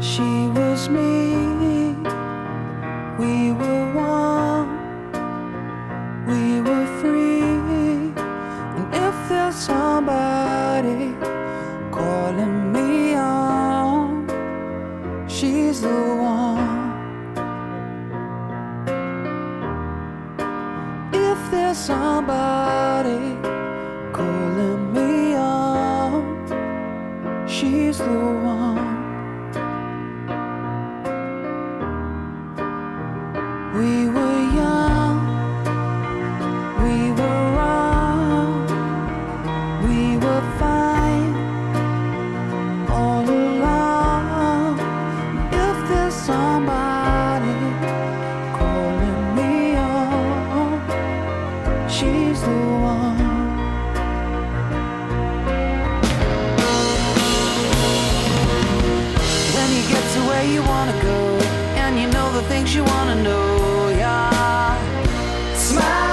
She was me. We were one. We were free. And if there's somebody calling me on, she's the one. If there's somebody she's the one. We were you wanna go, and you know the things you wanna know, yeah. Smiling.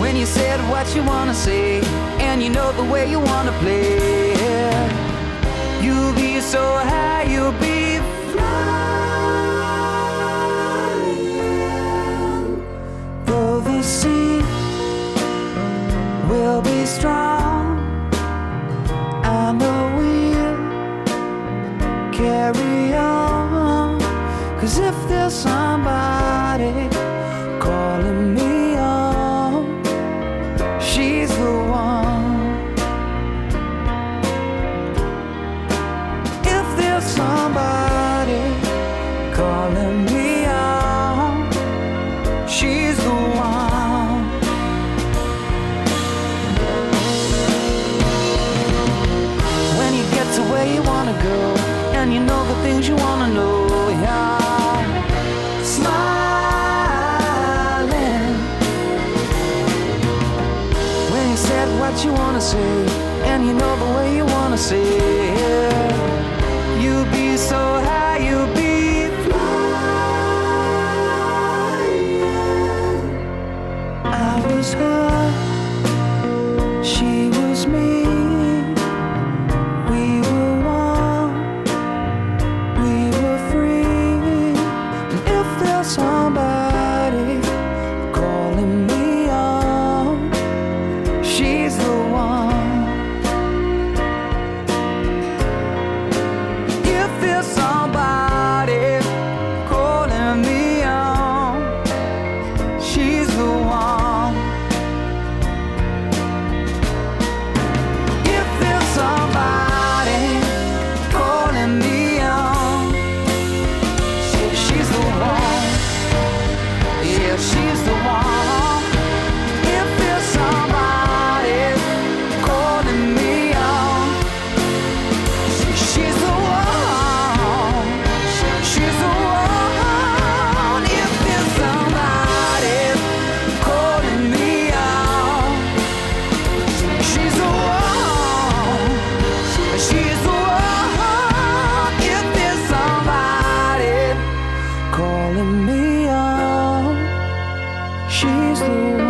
When you said what you wanna say, and you know the way you wanna play, you'll be so high, you'll be flying. Somebody calling me on, she's the one. If there's somebody calling me on, she's the one. when you get to where you wanna go and you know the things you wanna know say, and you know the way you wanna say it. You'll be so high, you'll be flying. I was her, she was me. me out. She's the